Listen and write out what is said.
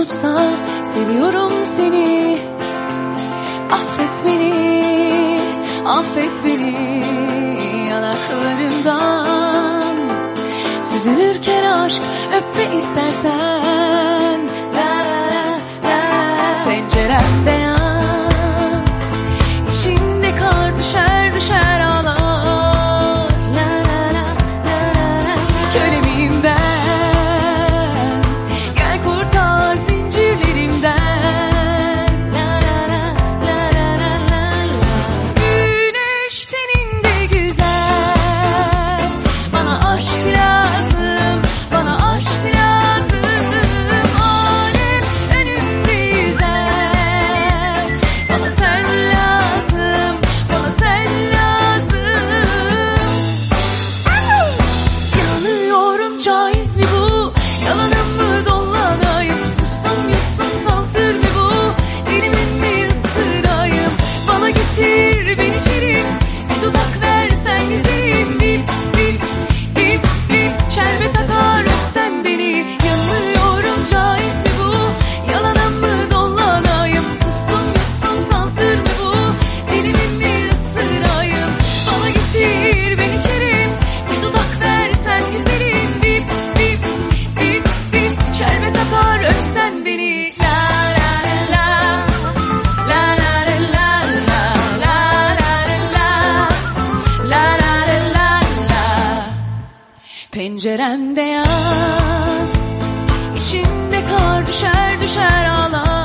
tutsa seviyorum seni. Affet beni, affet beni yanaklarımdan. Süzülürken aşk öp de istersen. bir. Penceremde yaz, içimde kar düşer düşer ağlar.